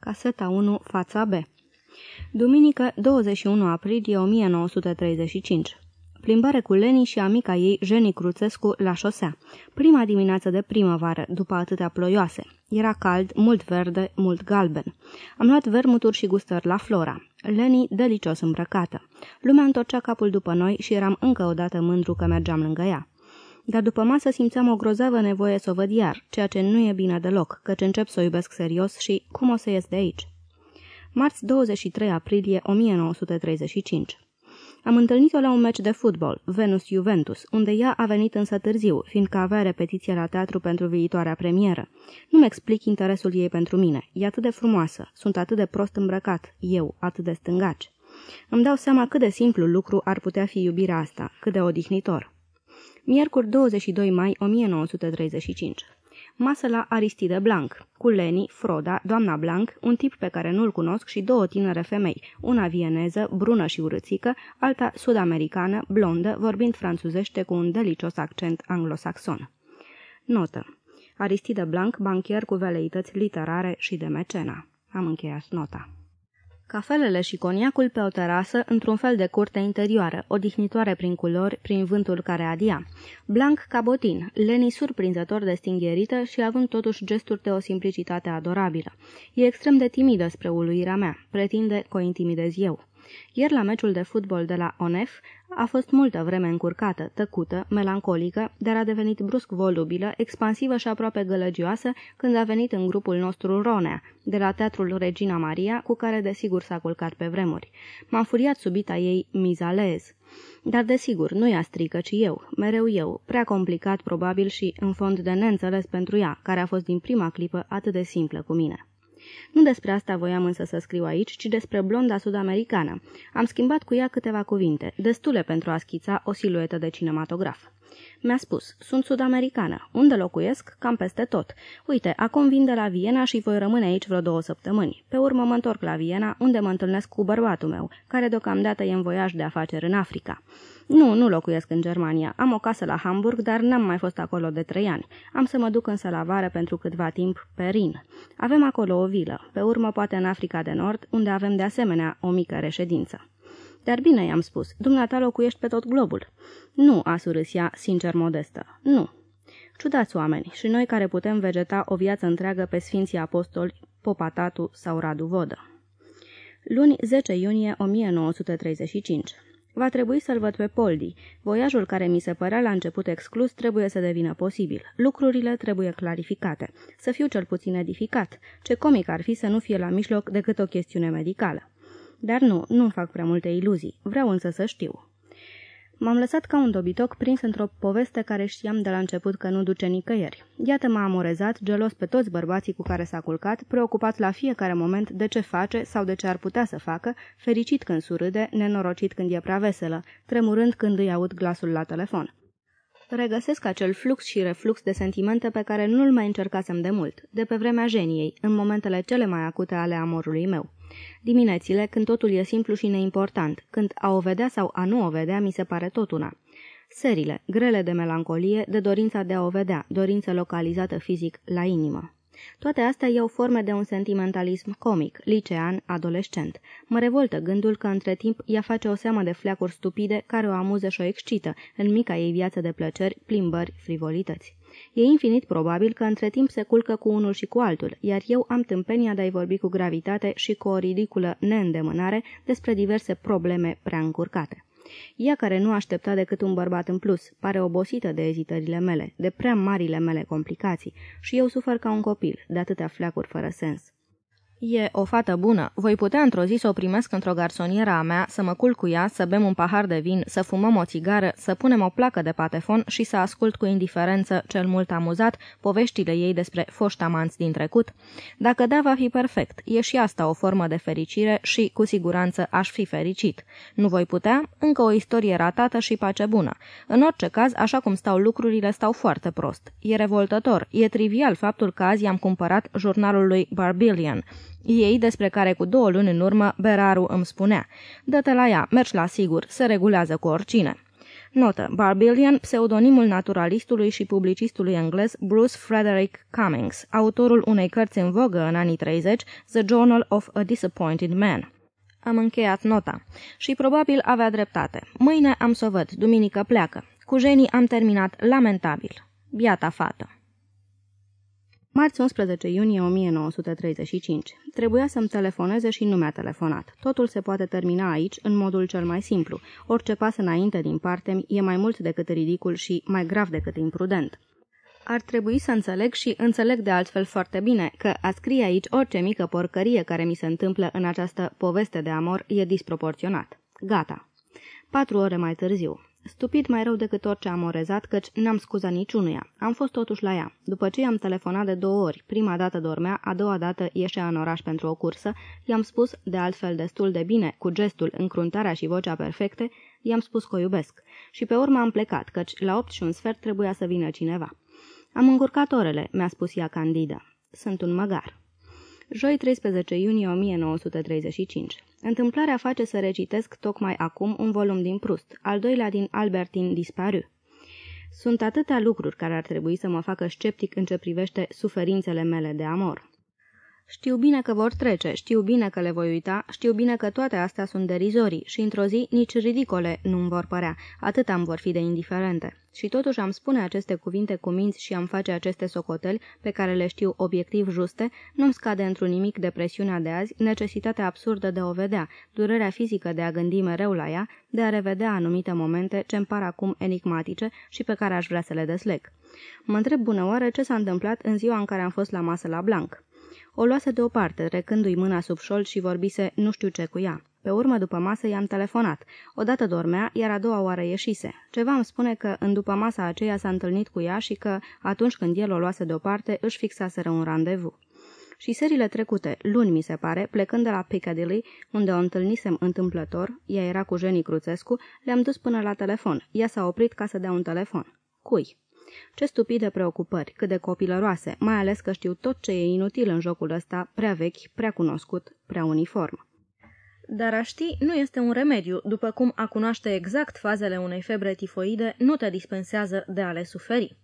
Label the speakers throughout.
Speaker 1: Caseta 1, fața B Duminică, 21 aprilie 1935 Plimbare cu Leni și amica ei, Jeni Cruțescu, la șosea. Prima dimineață de primăvară, după atâtea ploioase. Era cald, mult verde, mult galben. Am luat vermuturi și gustări la Flora. Leni, delicios îmbrăcată. Lumea întorcea capul după noi și eram încă o dată mândru că mergeam lângă ea. Dar după masă simțeam o grozavă nevoie să o văd iar, ceea ce nu e bine deloc, căci încep să o iubesc serios și cum o să ies de aici. Marți 23 aprilie 1935 Am întâlnit-o la un meci de fotbal, Venus-Juventus, unde ea a venit însă târziu, fiindcă avea repetiție la teatru pentru viitoarea premieră. Nu-mi explic interesul ei pentru mine. E atât de frumoasă, sunt atât de prost îmbrăcat, eu atât de stângaci. Îmi dau seama cât de simplu lucru ar putea fi iubirea asta, cât de odihnitor. Miercuri 22 mai 1935 Masă la Aristide Blanc, cu Leni, Froda, doamna Blanc, un tip pe care nu-l cunosc și două tinere femei, una vieneză, brună și urâțică, alta sud-americană, blondă, vorbind franțuzește cu un delicios accent anglosaxon. Notă. Aristide Blanc, banchier cu veleități literare și de mecena. Am încheiat nota. Cafelele și coniacul pe o terasă, într-un fel de curte interioară, odihnitoare prin culori, prin vântul care adia. Blanc cabotin, Leni surprinzător de stingherită și având totuși gesturi de o simplicitate adorabilă. E extrem de timidă spre uluirea mea, pretinde că o intimidez eu. Ieri la meciul de fotbal de la ONEF a fost multă vreme încurcată, tăcută, melancolică, dar a devenit brusc volubilă, expansivă și aproape gălăgioasă când a venit în grupul nostru Ronea, de la teatrul Regina Maria, cu care desigur s-a culcat pe vremuri. M-a furiat subita ei mizalez. Dar desigur, nu ea strică, ci eu, mereu eu, prea complicat probabil și în fond de neînțeles pentru ea, care a fost din prima clipă atât de simplă cu mine. Nu despre asta voiam însă să scriu aici, ci despre blonda sud-americană. Am schimbat cu ea câteva cuvinte, destule pentru a schița o siluetă de cinematograf. Mi-a spus, sunt sud-americană. Unde locuiesc? Cam peste tot. Uite, acum vin de la Viena și voi rămâne aici vreo două săptămâni. Pe urmă mă întorc la Viena, unde mă întâlnesc cu bărbatul meu, care deocamdată e în voiaj de afaceri în Africa. Nu, nu locuiesc în Germania. Am o casă la Hamburg, dar n-am mai fost acolo de trei ani. Am să mă duc însă la vară pentru câtva timp pe Rin. Avem acolo o vilă, pe urmă poate în Africa de Nord, unde avem de asemenea o mică reședință. Dar bine i-am spus, dumneata locuiești pe tot globul. Nu, a surâs ea, sincer modestă. Nu. Ciudați oameni, și noi care putem vegeta o viață întreagă pe Sfinții Apostoli, Popatatu sau Radu Vodă. Luni 10 iunie 1935 Va trebui să-l văd pe Poldi. Voiajul care mi se părea la început exclus trebuie să devină posibil. Lucrurile trebuie clarificate. Să fiu cel puțin edificat. Ce comic ar fi să nu fie la mijloc decât o chestiune medicală. Dar nu, nu fac prea multe iluzii. Vreau însă să știu. M-am lăsat ca un dobitoc prins într-o poveste care știam de la început că nu duce nicăieri. Iată m-a amorezat, gelos pe toți bărbații cu care s-a culcat, preocupat la fiecare moment de ce face sau de ce ar putea să facă, fericit când surâde, nenorocit când e prea veselă, tremurând când îi aud glasul la telefon. Regăsesc acel flux și reflux de sentimente pe care nu-l mai încercasem de mult, de pe vremea geniei, în momentele cele mai acute ale amorului meu. Diminețile, când totul e simplu și neimportant, când a o vedea sau a nu o vedea, mi se pare tot una. Serile, grele de melancolie, de dorința de a o vedea, dorință localizată fizic la inimă. Toate astea iau forme de un sentimentalism comic, licean, adolescent. Mă revoltă gândul că între timp ea face o seamă de fleacuri stupide care o amuză și o excită în mica ei viață de plăceri, plimbări, frivolități. E infinit probabil că între timp se culcă cu unul și cu altul, iar eu am tâmpenia de a-i vorbi cu gravitate și cu o ridiculă neîndemânare despre diverse probleme prea încurcate. Ea care nu aștepta decât un bărbat în plus, pare obosită de ezitările mele, de prea marile mele complicații, și eu sufăr ca un copil, de atâtea fleacuri fără sens. E o fată bună. Voi putea într-o zi să o primesc într-o garsonieră a mea, să mă culc cu ea, să bem un pahar de vin, să fumăm o țigară, să punem o placă de patefon și să ascult cu indiferență, cel mult amuzat, poveștile ei despre foști amanți din trecut? Dacă da, va fi perfect. E și asta o formă de fericire și, cu siguranță, aș fi fericit. Nu voi putea? Încă o istorie ratată și pace bună. În orice caz, așa cum stau lucrurile, stau foarte prost. E revoltător. E trivial faptul că azi am cumpărat jurnalul lui Barbillion ei, despre care cu două luni în urmă Beraru îmi spunea, dă-te la ea, mergi la sigur, se regulează cu oricine. Notă. Barbillion, pseudonimul naturalistului și publicistului englez Bruce Frederick Cummings, autorul unei cărți în vogă în anii 30, The Journal of a Disappointed Man. Am încheiat nota. Și probabil avea dreptate. Mâine am să o văd, duminică pleacă. Cu genii am terminat lamentabil. Biata fată. Marți 11 iunie 1935. Trebuia să-mi telefoneze și nu mi-a telefonat. Totul se poate termina aici, în modul cel mai simplu. Orice pas înainte din parte e mai mult decât ridicul și mai grav decât imprudent. Ar trebui să înțeleg și înțeleg de altfel foarte bine că a scrie aici orice mică porcărie care mi se întâmplă în această poveste de amor e disproporționat. Gata. Patru ore mai târziu. Stupid mai rău decât orice am orezat, căci n-am scuzat niciunuia. Am fost totuși la ea. După ce i-am telefonat de două ori, prima dată dormea, a doua dată ieșea în oraș pentru o cursă, i-am spus, de altfel destul de bine, cu gestul, încruntarea și vocea perfecte, i-am spus că o iubesc. Și pe urmă am plecat, căci la opt și un sfert trebuia să vină cineva. Am încurcat orele, mi-a spus ea candidă. Sunt un măgar. Joi 13 iunie 1935 Întâmplarea face să recitesc tocmai acum un volum din Prust, al doilea din Albertin Disparu. Sunt atâtea lucruri care ar trebui să mă facă sceptic în ce privește suferințele mele de amor. Știu bine că vor trece, știu bine că le voi uita, știu bine că toate astea sunt derizorii și într-o zi nici ridicole nu-mi vor părea, atât am vor fi de indiferente. Și totuși am spune aceste cuvinte cu minți și am face aceste socoteli, pe care le știu obiectiv juste, nu-mi scade într-un nimic depresiunea de azi, necesitatea absurdă de a o vedea, durerea fizică de a gândi mereu la ea, de a revedea anumite momente ce-mi par acum enigmatice și pe care aș vrea să le desleg. Mă întreb bună oară ce s-a întâmplat în ziua în care am fost la masă la Blanc. O luase deoparte, recându-i mâna sub șold și vorbise nu știu ce cu ea. Pe urmă, după masă, i-am telefonat. Odată dormea, iar a doua oară ieșise. Ceva îmi spune că în după masa aceea s-a întâlnit cu ea și că, atunci când el o luase deoparte, își fixaseră un randevu. Și serile trecute, luni mi se pare, plecând de la Piccadilly, unde o întâlnisem întâmplător, ea era cu Jenny Cruțescu, le-am dus până la telefon. Ea s-a oprit ca să dea un telefon. Cui? Ce stupide preocupări, cât de copilăroase, mai ales că știu tot ce e inutil în jocul ăsta, prea vechi, prea cunoscut, prea uniform. Dar a ști nu este un remediu, după cum a cunoaște exact fazele unei febre tifoide nu te dispensează de a le suferi.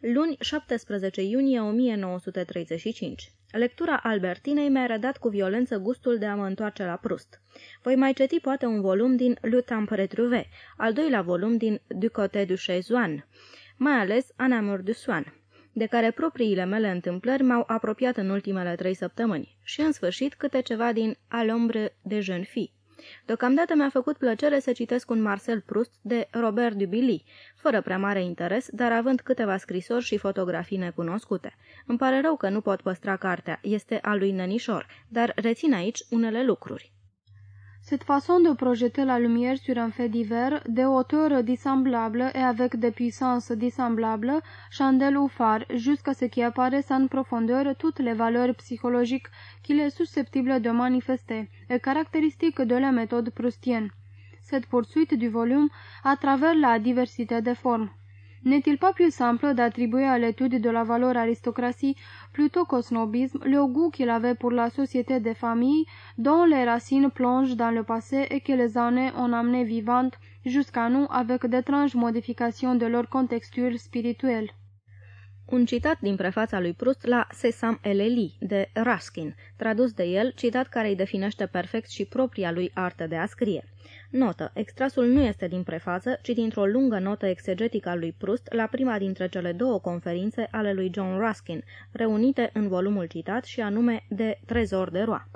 Speaker 1: Luni 17 iunie 1935 Lectura Albertinei mi-a rădat cu violență gustul de a mă întoarce la Prust. Voi mai citi poate un volum din Le Temps Retrouvé, al doilea volum din Du Côté du Chaisoan, mai ales Anamur du Soin, de care propriile mele întâmplări m-au apropiat în ultimele trei săptămâni, și în sfârșit câte ceva din Alombre de jeune fille. Deocamdată mi-a făcut plăcere să citesc un Marcel Proust de Robert Dubilly, fără prea mare interes, dar având câteva scrisori și fotografii necunoscute. Îmi pare rău că nu pot păstra cartea, este a lui Nănișor, dar rețin aici unele lucruri.
Speaker 2: Cette façon de projeter la lumière sur un fait divers, de hauteur dissemblable et avec des puissances dissemblables, chandelle ou phare, jusqu'à ce qui apparaisse en profondeur toutes les valeurs psychologiques qu'il est susceptible de manifester, est caractéristique de la méthode proustienne. Cette poursuite du volume à travers la diversité des formes. N'est-il pas plus simple d'attribuer à l'étude de la valeur aristocratie plutôt qu'au snobisme le goût qu'il avait pour la société des familles dont les racines plongent dans le passé et que les années ont amené vivantes jusqu'à nous avec d'étranges modifications de leur contexture spirituelle.
Speaker 1: Un citat din prefața lui Proust la Sesam Eleli de Ruskin, tradus de el, citat care îi definește perfect și propria lui artă de a scrie. Notă. Extrasul nu este din prefață, ci dintr-o lungă notă exegetică a lui Proust la prima dintre cele două conferințe ale lui John Ruskin, reunite în volumul citat și anume de Trezor de Roi.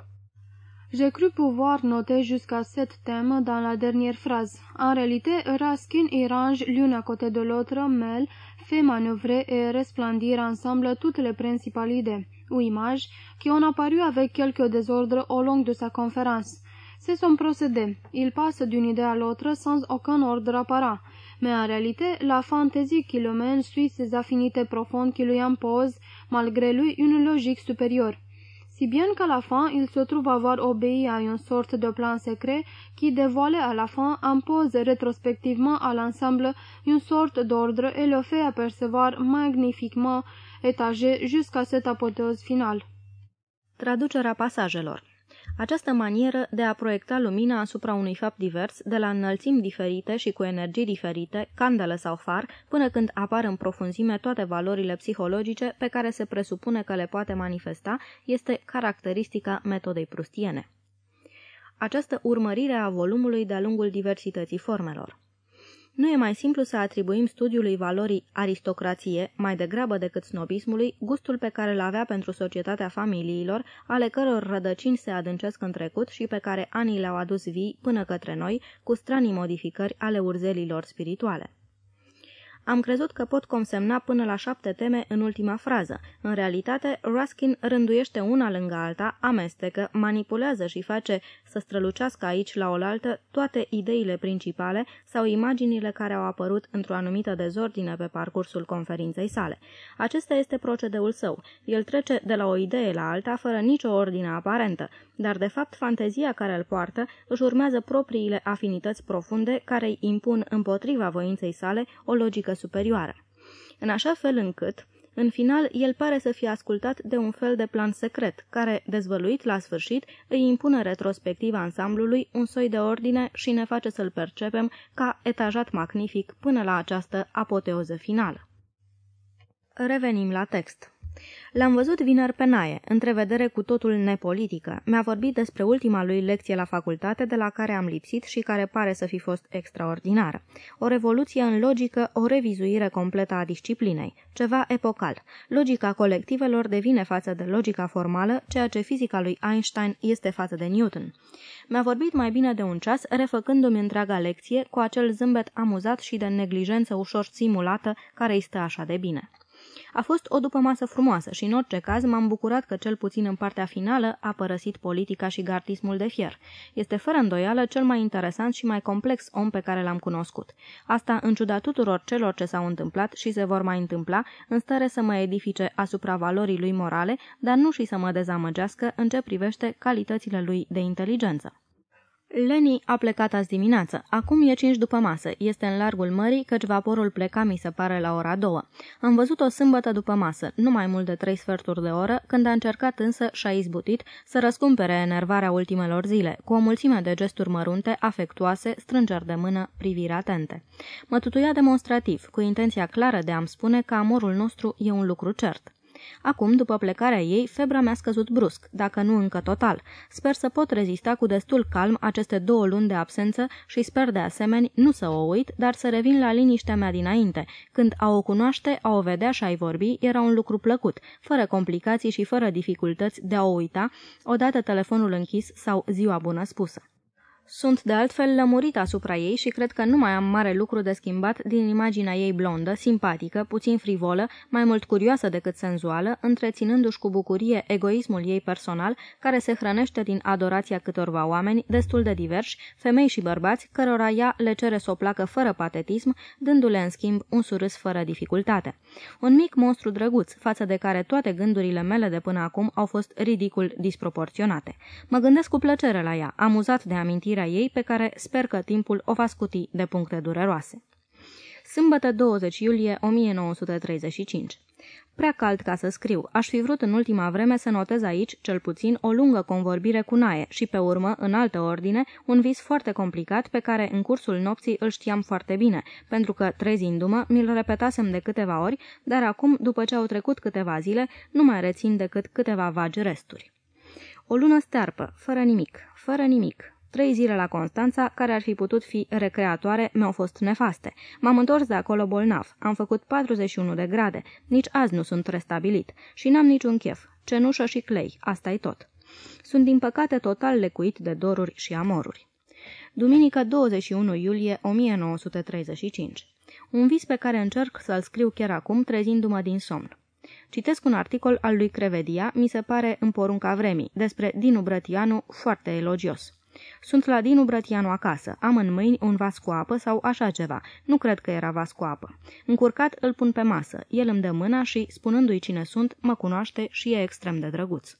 Speaker 2: J'ai cru pouvoir noter jusqu'à cette thème dans la dernière phrase. En réalité, Raskin et range l'une à côté de l'autre, mêle, fait manœuvrer et resplendir ensemble toutes les principales idées ou images qui ont apparu avec quelque désordre au long de sa conférence. C'est son procédé. Il passe d'une idée à l'autre sans aucun ordre apparent. Mais en réalité, la fantaisie qui le mène suit ses affinités profondes qui lui imposent, malgré lui, une logique supérieure. Si bien qu'à la fin, il se trouve avoir obéi à une sorte de plan secret qui, dévoilé à la fin, impose rétrospectivement à l'ensemble une sorte d'ordre et le fait apercevoir magnifiquement étagé jusqu'à cette apothéose finale.
Speaker 1: Traducerea pasajelor Această manieră de a proiecta lumina asupra unui fapt divers, de la înălțimi diferite și cu energii diferite, candelă sau far, până când apar în profunzime toate valorile psihologice pe care se presupune că le poate manifesta, este caracteristica metodei prustiene. Această urmărire a volumului de-a lungul diversității formelor. Nu e mai simplu să atribuim studiului valorii aristocrație, mai degrabă decât snobismului, gustul pe care îl avea pentru societatea familiilor, ale căror rădăcini se adâncesc în trecut și pe care anii le-au adus vii până către noi, cu stranii modificări ale urzelilor spirituale. Am crezut că pot consemna până la șapte teme în ultima frază. În realitate, Ruskin rânduiește una lângă alta, amestecă, manipulează și face să strălucească aici la oaltă toate ideile principale sau imaginile care au apărut într-o anumită dezordine pe parcursul conferinței sale. Acesta este procedeul său. El trece de la o idee la alta fără nicio ordine aparentă, dar de fapt fantezia care îl poartă își urmează propriile afinități profunde care îi impun împotriva voinței sale o logică superioară. În așa fel încât, în final, el pare să fie ascultat de un fel de plan secret, care, dezvăluit la sfârșit, îi impune retrospectiv ansamblului un soi de ordine și ne face să-l percepem ca etajat magnific până la această apoteoză finală. Revenim la text. L-am văzut vineri pe Naie, întrevedere cu totul nepolitică. Mi-a vorbit despre ultima lui lecție la facultate de la care am lipsit și care pare să fi fost extraordinară. O revoluție în logică, o revizuire completă a disciplinei. Ceva epocal. Logica colectivelor devine față de logica formală, ceea ce fizica lui Einstein este față de Newton. Mi-a vorbit mai bine de un ceas, refăcându-mi întreaga lecție cu acel zâmbet amuzat și de neglijență ușor simulată care îi stă așa de bine. A fost o după masă frumoasă și în orice caz m-am bucurat că cel puțin în partea finală a părăsit politica și gardismul de fier. Este fără îndoială cel mai interesant și mai complex om pe care l-am cunoscut. Asta în ciuda tuturor celor ce s-au întâmplat și se vor mai întâmpla, în stare să mă edifice asupra valorii lui morale, dar nu și să mă dezamăgească în ce privește calitățile lui de inteligență. Leni a plecat azi dimineață. Acum e cinci după masă. Este în largul mării, căci vaporul pleca, mi se pare, la ora două. Am văzut o sâmbătă după masă, nu mai mult de trei sferturi de oră, când a încercat însă și-a izbutit să răscumpere enervarea ultimelor zile, cu o mulțime de gesturi mărunte, afectuoase, strângeri de mână, priviri atente. Mă tutuia demonstrativ, cu intenția clară de a-mi spune că amorul nostru e un lucru cert. Acum, după plecarea ei, febra mi-a scăzut brusc, dacă nu încă total. Sper să pot rezista cu destul calm aceste două luni de absență și sper de asemenea nu să o uit, dar să revin la liniștea mea dinainte, când a o cunoaște, a o vedea și a-i vorbi era un lucru plăcut, fără complicații și fără dificultăți de a o uita, odată telefonul închis sau ziua bună spusă. Sunt de altfel lămurit asupra ei și cred că nu mai am mare lucru de schimbat din imaginea ei blondă, simpatică, puțin frivolă, mai mult curioasă decât senzuală, întreținându-și cu bucurie egoismul ei personal, care se hrănește din adorația câtorva oameni, destul de diversi, femei și bărbați, cărora ea le cere să o placă fără patetism, dându-le în schimb un surâs fără dificultate. Un mic monstru drăguț, față de care toate gândurile mele de până acum au fost ridicul disproporționate. Mă gândesc cu plăcere la ea, amuzat de amintiri gândirea ei, pe care sper că timpul o va scuti de puncte dureroase. Sâmbătă 20 iulie 1935 Prea cald ca să scriu. Aș fi vrut în ultima vreme să notez aici, cel puțin, o lungă convorbire cu Nae și, pe urmă, în altă ordine, un vis foarte complicat pe care, în cursul nopții, îl știam foarte bine, pentru că, trezindu-mă, mi-l repetasem de câteva ori, dar acum, după ce au trecut câteva zile, nu mai rețin decât câteva vagi resturi. O lună stearpă, fără nimic, fără nimic, Trei zile la Constanța, care ar fi putut fi recreatoare, mi-au fost nefaste. M-am întors de acolo bolnav. Am făcut 41 de grade. Nici azi nu sunt restabilit. Și n-am niciun chef. Cenușă și clei. asta e tot. Sunt din păcate total lecuit de doruri și amoruri. Duminică 21 iulie 1935. Un vis pe care încerc să-l scriu chiar acum, trezindu-mă din somn. Citesc un articol al lui Crevedia, mi se pare în porunca vremii, despre Dinu Brătianu, foarte elogios. Sunt la Dinu Brătianu acasă. Am în mâini un vas cu apă sau așa ceva. Nu cred că era vas cu apă. Încurcat îl pun pe masă. El îmi dă mâna și, spunându-i cine sunt, mă cunoaște și e extrem de drăguț.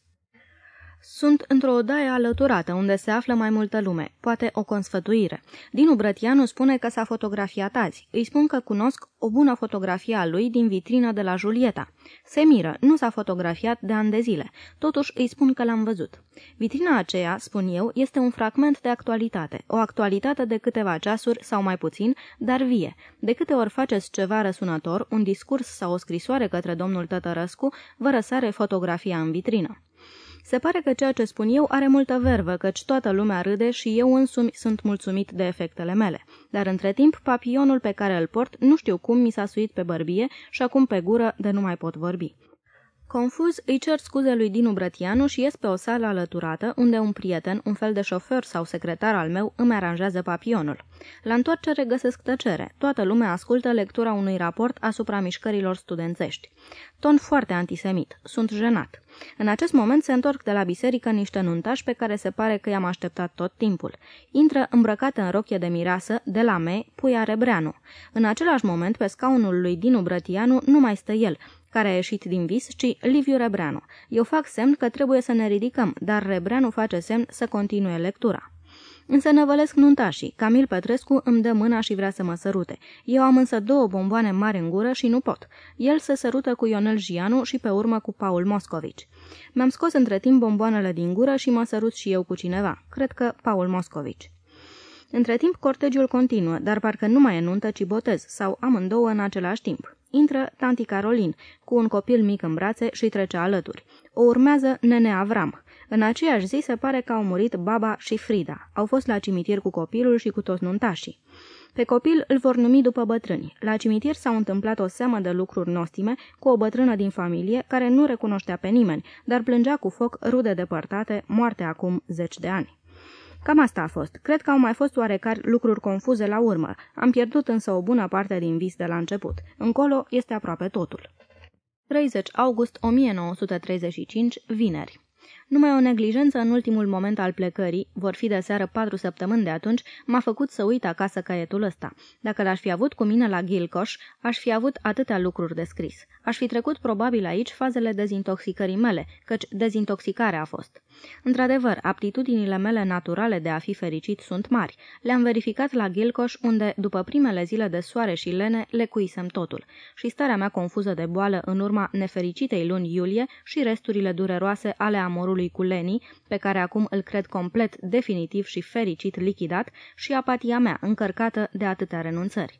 Speaker 1: Sunt într-o odaie alăturată, unde se află mai multă lume, poate o consfătuire. Dinu Brătianu spune că s-a fotografiat azi. Îi spun că cunosc o bună fotografie a lui din vitrină de la Julieta. Se miră, nu s-a fotografiat de ani de zile. Totuși îi spun că l-am văzut. Vitrina aceea, spun eu, este un fragment de actualitate. O actualitate de câteva ceasuri sau mai puțin, dar vie. De câte ori faceți ceva răsunător, un discurs sau o scrisoare către domnul Tătărăscu, vă răsare fotografia în vitrină. Se pare că ceea ce spun eu are multă vervă, căci toată lumea râde și eu însumi sunt mulțumit de efectele mele. Dar între timp, papionul pe care îl port nu știu cum mi s-a suit pe bărbie și acum pe gură de nu mai pot vorbi. Confuz, îi cer scuze lui Dinu Brătianu și ies pe o sală alăturată, unde un prieten, un fel de șofer sau secretar al meu, îmi aranjează papionul. La întoarcere găsesc tăcere. Toată lumea ascultă lectura unui raport asupra mișcărilor studențești. Ton foarte antisemit. Sunt jenat. În acest moment se întorc de la biserică niște nuntași pe care se pare că i-am așteptat tot timpul. Intră îmbrăcată în rochie de mirasă, de la me, Puia Rebreanu. În același moment, pe scaunul lui Dinu Brătianu nu mai stă el, care a ieșit din vis, ci Liviu Rebreanu. Eu fac semn că trebuie să ne ridicăm, dar Rebreanu face semn să continue lectura. Însă năvălesc nuntașii. Camil Petrescu îmi dă mâna și vrea să mă sărute. Eu am însă două bomboane mari în gură și nu pot. El se sărută cu Ionel Gianu și pe urmă cu Paul Moscovici. Mi-am scos între timp bomboanele din gură și mă sărut și eu cu cineva. Cred că Paul Moscovici. Între timp, cortegiul continuă, dar parcă nu mai e nuntă, ci botez, sau amândouă în același timp. Intră tanti Carolin, cu un copil mic în brațe și trece alături. O urmează nene Avram. În aceeași zi se pare că au murit baba și Frida. Au fost la cimitir cu copilul și cu toți nuntașii. Pe copil îl vor numi după bătrâni. La cimitir s-au întâmplat o seamă de lucruri nostime cu o bătrână din familie care nu recunoștea pe nimeni, dar plângea cu foc rude depărtate, moarte acum zeci de ani. Cam asta a fost. Cred că au mai fost oarecare lucruri confuze la urmă. Am pierdut însă o bună parte din vis de la început. Încolo este aproape totul. 30 august 1935, vineri. Numai o neglijență în ultimul moment al plecării, vor fi de seară patru săptămâni de atunci, m-a făcut să uit acasă caietul ăsta. Dacă l-aș fi avut cu mine la Gilcoș, aș fi avut atâtea lucruri de scris. Aș fi trecut probabil aici fazele dezintoxicării mele, căci dezintoxicarea a fost. Într-adevăr, aptitudinile mele naturale de a fi fericit sunt mari. Le-am verificat la Gilcoș, unde, după primele zile de soare și lene, le cuisem totul. Și starea mea confuză de boală în urma nefericitei luni iulie și resturile dureroase ale amorului cu Leni, pe care acum îl cred complet, definitiv și fericit lichidat, și apatia mea, încărcată de atâtea renunțări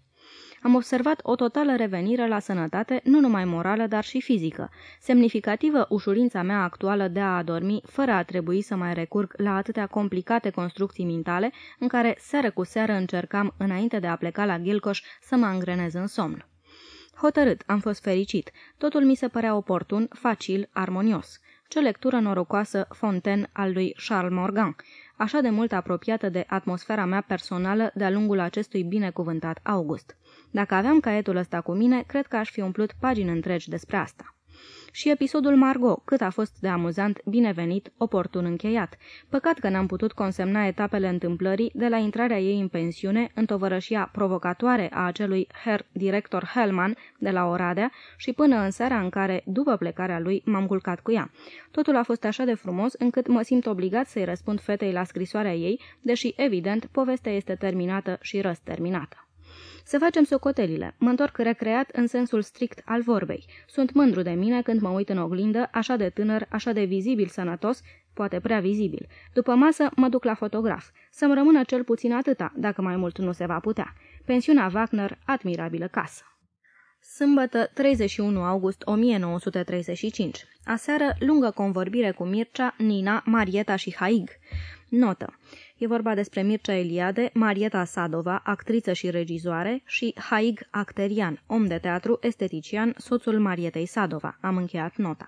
Speaker 1: am observat o totală revenire la sănătate, nu numai morală, dar și fizică. Semnificativă ușurința mea actuală de a adormi, fără a trebui să mai recurg la atâtea complicate construcții mentale, în care seară cu seară încercam, înainte de a pleca la Gilcoș, să mă angrenez în somn. Hotărât, am fost fericit. Totul mi se părea oportun, facil, armonios. Ce lectură norocoasă Fontaine al lui Charles Morgan, așa de mult apropiată de atmosfera mea personală de-a lungul acestui binecuvântat august. Dacă aveam caietul ăsta cu mine, cred că aș fi umplut pagini întregi despre asta. Și episodul Margot, cât a fost de amuzant, binevenit, oportun încheiat. Păcat că n-am putut consemna etapele întâmplării de la intrarea ei în pensiune, în tovărășia provocatoare a acelui herr director Hellman de la Oradea și până în seara în care, după plecarea lui, m-am culcat cu ea. Totul a fost așa de frumos încât mă simt obligat să-i răspund fetei la scrisoarea ei, deși, evident, povestea este terminată și răsterminată. Să facem socotelile. Mă întorc recreat în sensul strict al vorbei. Sunt mândru de mine când mă uit în oglindă, așa de tânăr, așa de vizibil sănătos, poate prea vizibil. După masă mă duc la fotograf. Să-mi rămână cel puțin atâta, dacă mai mult nu se va putea. Pensiunea Wagner, admirabilă casă. Sâmbătă, 31 august 1935. Aseară, lungă convorbire cu Mircea, Nina, Marieta și Haig. Notă. E vorba despre Mircea Eliade, Marieta Sadova, actriță și regizoare, și Haig Acterian, om de teatru, estetician, soțul Marietei Sadova. Am încheiat nota.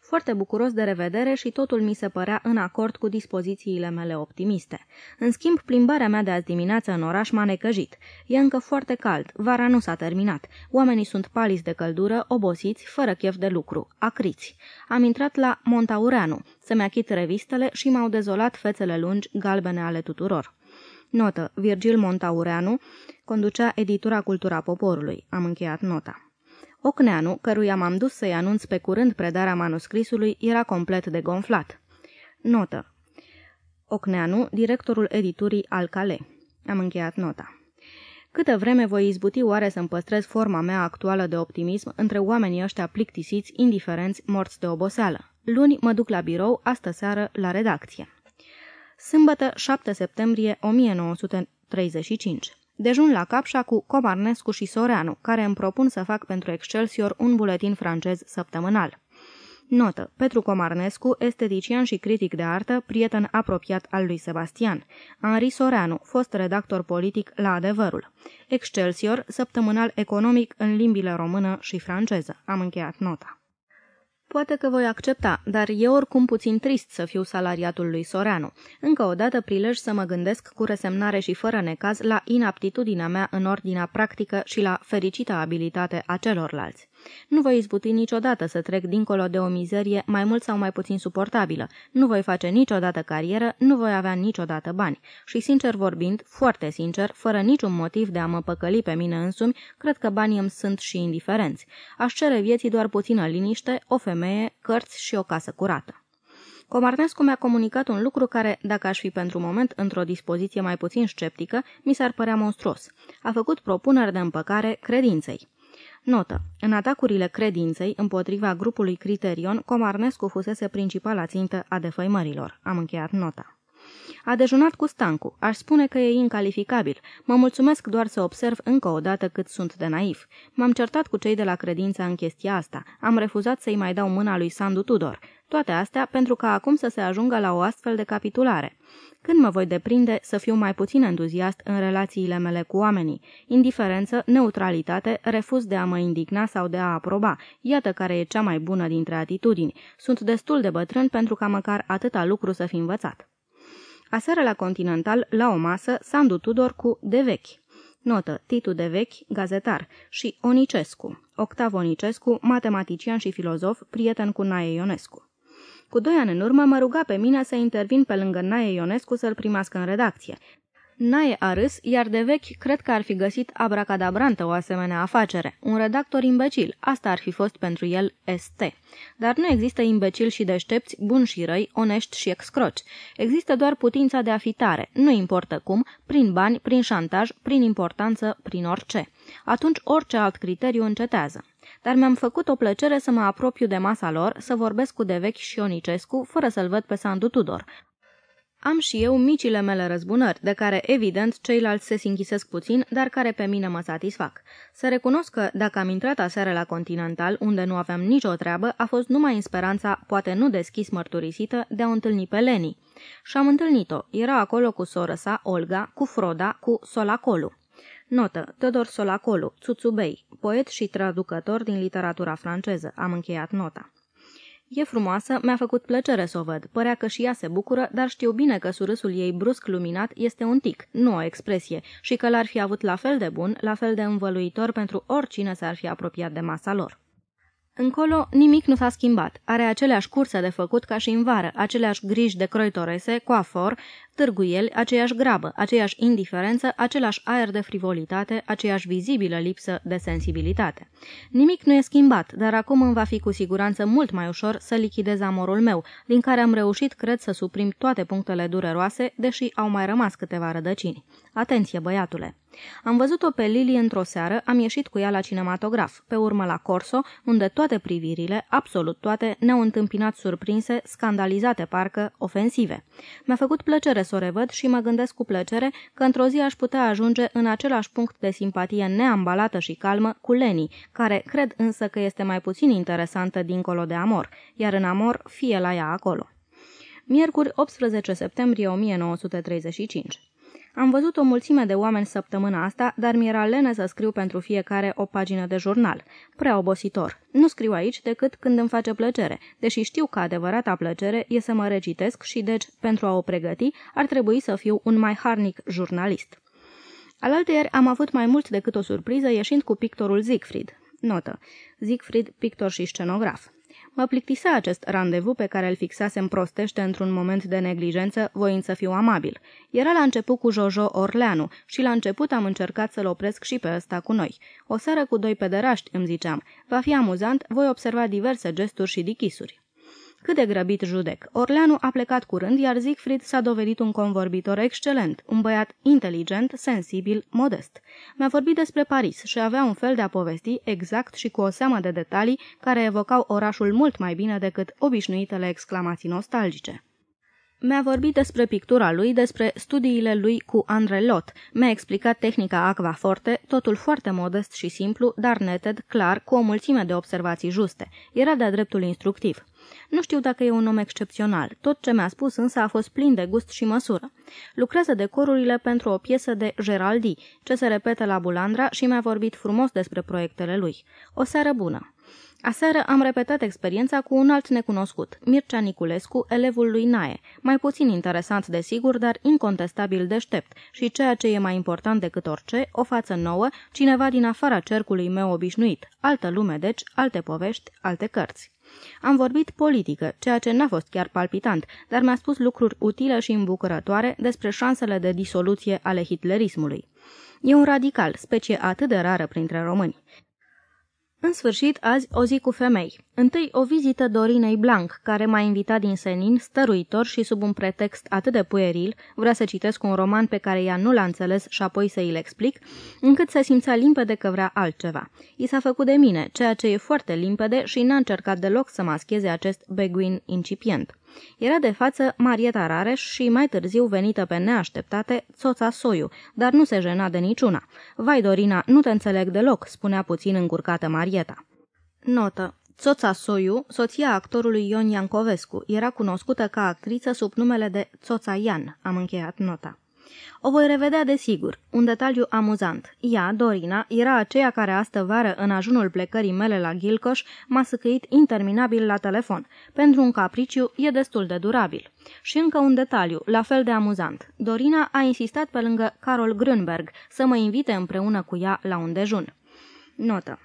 Speaker 1: Foarte bucuros de revedere și totul mi se părea în acord cu dispozițiile mele optimiste. În schimb, plimbarea mea de azi dimineață în oraș m-a necăjit. E încă foarte cald, vara nu s-a terminat. Oamenii sunt paliți de căldură, obosiți, fără chef de lucru, acriți. Am intrat la Montaureanu, să-mi achit revistele și m-au dezolat fețele lungi, galbene ale tuturor. Notă. Virgil Montaureanu conducea editura Cultura Poporului. Am încheiat nota. Ocneanu, căruia m-am dus să-i anunț pe curând predarea manuscrisului, era complet degonflat. Notă. Ocneanu, directorul editurii Alcale. Am încheiat nota. Câtă vreme voi izbuti oare să-mi păstrez forma mea actuală de optimism între oamenii ăștia plictisiți, indiferenți, morți de oboseală? Luni mă duc la birou, astă seară la redacție. Sâmbătă, 7 septembrie 1935. Dejun la Capșa cu Comarnescu și Soreanu, care îmi propun să fac pentru Excelsior un buletin francez săptămânal. Notă. Petru Comarnescu, estetician și critic de artă, prieten apropiat al lui Sebastian. Henri Soreanu, fost redactor politic la Adevărul. Excelsior, săptămânal economic în limbile română și franceză. Am încheiat nota. Poate că voi accepta, dar e oricum puțin trist să fiu salariatul lui Soreanu. Încă o dată prilej să mă gândesc cu resemnare și fără necaz la inaptitudinea mea în ordinea practică și la fericita abilitate a celorlalți. Nu voi izbuti niciodată să trec dincolo de o mizerie mai mult sau mai puțin suportabilă. Nu voi face niciodată carieră, nu voi avea niciodată bani. Și sincer vorbind, foarte sincer, fără niciun motiv de a mă păcăli pe mine însumi, cred că banii îmi sunt și indiferenți. Aș cere vieții doar puțină liniște, o femeie, cărți și o casă curată. Comarnescu mi-a comunicat un lucru care, dacă aș fi pentru moment într-o dispoziție mai puțin sceptică, mi s-ar părea monstruos. A făcut propuneri de împăcare credinței. Notă. În atacurile credinței împotriva grupului Criterion, Comarnescu fusese principala țintă a defăimărilor. Am încheiat nota. A dejunat cu Stancu. Aș spune că e incalificabil. Mă mulțumesc doar să observ încă o dată cât sunt de naiv. M-am certat cu cei de la credința în chestia asta. Am refuzat să-i mai dau mâna lui Sandu Tudor. Toate astea pentru ca acum să se ajungă la o astfel de capitulare. Când mă voi deprinde să fiu mai puțin entuziast în relațiile mele cu oamenii? Indiferență, neutralitate, refuz de a mă indigna sau de a aproba. Iată care e cea mai bună dintre atitudini. Sunt destul de bătrân pentru ca măcar atâta lucru să fi învățat. Aseară la Continental, la o masă, Sandu Tudor cu De Vechi. Notă, Titu de Vechi, gazetar, și Onicescu, Octav Onicescu, matematician și filozof, prieten cu Nae Ionescu. Cu doi ani în urmă mă ruga pe mine să intervin pe lângă Nae Ionescu să-l primească în redacție. Nae a râs, iar de vechi cred că ar fi găsit abracadabrantă o asemenea afacere. Un redactor imbecil, asta ar fi fost pentru el ST. Dar nu există imbecili și deștepți, buni și răi, onești și excroci. Există doar putința de a fi tare, nu importă cum, prin bani, prin șantaj, prin importanță, prin orice. Atunci orice alt criteriu încetează dar mi-am făcut o plăcere să mă apropiu de masa lor, să vorbesc cu Devechi și Onicescu, fără să-l văd pe Sandu Tudor. Am și eu micile mele răzbunări, de care, evident, ceilalți se sinchisesc puțin, dar care pe mine mă satisfac. Să recunosc că, dacă am intrat aseară la Continental, unde nu aveam nicio treabă, a fost numai în speranța, poate nu deschis mărturisită, de a o întâlni pe Leni. Și am întâlnit-o. Era acolo cu soră sa, Olga, cu Froda, cu Solacolu. Notă. Todor Solacolu, Tsutubei, poet și traducător din literatura franceză. Am încheiat nota. E frumoasă, mi-a făcut plăcere să o văd. Părea că și ea se bucură, dar știu bine că surâsul ei brusc luminat este un tic, nu o expresie, și că l-ar fi avut la fel de bun, la fel de învăluitor pentru oricine s-ar fi apropiat de masa lor. Încolo, nimic nu s-a schimbat. Are aceleași curse de făcut ca și în vară, aceleași griji de croitorese, coafor, târguieli, aceeași grabă, aceeași indiferență, același aer de frivolitate, aceeași vizibilă lipsă de sensibilitate. Nimic nu e schimbat, dar acum îmi va fi cu siguranță mult mai ușor să lichidez amorul meu, din care am reușit, cred, să suprim toate punctele dureroase, deși au mai rămas câteva rădăcini. Atenție, băiatule! Am văzut-o pe Lili într-o seară, am ieșit cu ea la cinematograf, pe urmă la Corso, unde toate privirile, absolut toate, ne-au întâmpinat surprinse, scandalizate parcă, ofensive. Mi-a făcut plăcere să o revăd și mă gândesc cu plăcere că într-o zi aș putea ajunge în același punct de simpatie neambalată și calmă cu Leni, care cred însă că este mai puțin interesantă dincolo de amor, iar în amor fie la ea acolo. Miercuri 18 septembrie 1935 am văzut o mulțime de oameni săptămâna asta, dar mi-era lene să scriu pentru fiecare o pagină de jurnal. Prea obositor. Nu scriu aici decât când îmi face plăcere, deși știu că adevărata plăcere e să mă recitesc și deci, pentru a o pregăti, ar trebui să fiu un mai harnic jurnalist. Alaltăieri am avut mai mult decât o surpriză ieșind cu pictorul Siegfried. Notă. Siegfried, pictor și scenograf. Mă plictisea acest randevu pe care îl fixasem prostește într-un moment de neglijență, voind să fiu amabil. Era la început cu Jojo Orleanu și la început am încercat să-l opresc și pe ăsta cu noi. O seară cu doi pederaști, îmi ziceam. Va fi amuzant, voi observa diverse gesturi și dichisuri. Cât de grăbit judec. Orleanu a plecat curând, iar Siegfried s-a dovedit un convorbitor excelent, un băiat inteligent, sensibil, modest. Mi-a vorbit despre Paris și avea un fel de a povesti exact și cu o seamă de detalii care evocau orașul mult mai bine decât obișnuitele exclamații nostalgice. Mi-a vorbit despre pictura lui, despre studiile lui cu André Lot. Mi-a explicat tehnica aquaforte, totul foarte modest și simplu, dar neted, clar, cu o mulțime de observații juste. Era de-a dreptul instructiv. Nu știu dacă e un om excepțional. Tot ce mi-a spus însă a fost plin de gust și măsură. Lucrează decorurile pentru o piesă de Geraldi, ce se repete la Bulandra și mi-a vorbit frumos despre proiectele lui. O seară bună. Aseară am repetat experiența cu un alt necunoscut, Mircea Niculescu, elevul lui Nae, mai puțin interesant desigur, dar incontestabil deștept și ceea ce e mai important decât orice, o față nouă, cineva din afara cercului meu obișnuit, altă lume deci, alte povești, alte cărți. Am vorbit politică, ceea ce n-a fost chiar palpitant, dar mi-a spus lucruri utile și îmbucurătoare despre șansele de disoluție ale hitlerismului. E un radical, specie atât de rară printre români. În sfârșit, azi o zi cu femei. Întâi o vizită Dorinei Blanc, care m-a invitat din senin, stăruitor și sub un pretext atât de pueril, vrea să citesc un roman pe care ea nu l-a înțeles și apoi să îl explic, încât se simțea limpede că vrea altceva. I s-a făcut de mine, ceea ce e foarte limpede și n-a încercat deloc să mascheze acest beguin incipient. Era de față Marieta Rareș și mai târziu venită pe neașteptate Țoța Soiu, dar nu se jena de niciuna. Vai, Dorina, nu te înțeleg deloc, spunea puțin încurcată Marieta. Notă. Țoța Soiu, soția actorului Ion Iancovescu, era cunoscută ca actriță sub numele de Țoța Ian. Am încheiat nota. O voi revedea desigur. Un detaliu amuzant. Ea, Dorina, era aceea care astă vară, în ajunul plecării mele la Gilcoș, m-a săcăit interminabil la telefon. Pentru un capriciu e destul de durabil. Și încă un detaliu, la fel de amuzant. Dorina a insistat pe lângă Carol Grünberg să mă invite împreună cu ea la un dejun. Notă.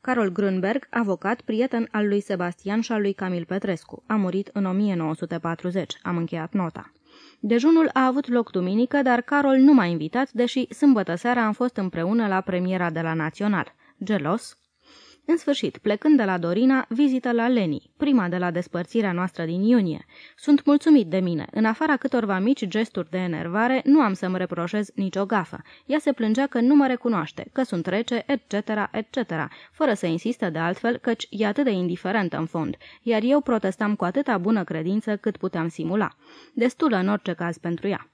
Speaker 1: Carol Grünberg, avocat, prieten al lui Sebastian și al lui Camil Petrescu. A murit în 1940. Am încheiat nota. Dejunul a avut loc duminică, dar Carol nu m-a invitat, deși sâmbătă seara am fost împreună la premiera de la Național. Gelos? În sfârșit, plecând de la Dorina, vizită la Leni, prima de la despărțirea noastră din iunie. Sunt mulțumit de mine. În afara câtorva mici gesturi de enervare, nu am să-mi reproșez nicio gafă. Ea se plângea că nu mă recunoaște, că sunt rece, etc., etc., fără să insistă de altfel, căci e atât de indiferentă în fond, iar eu protestam cu atâta bună credință cât puteam simula. Destulă în orice caz pentru ea.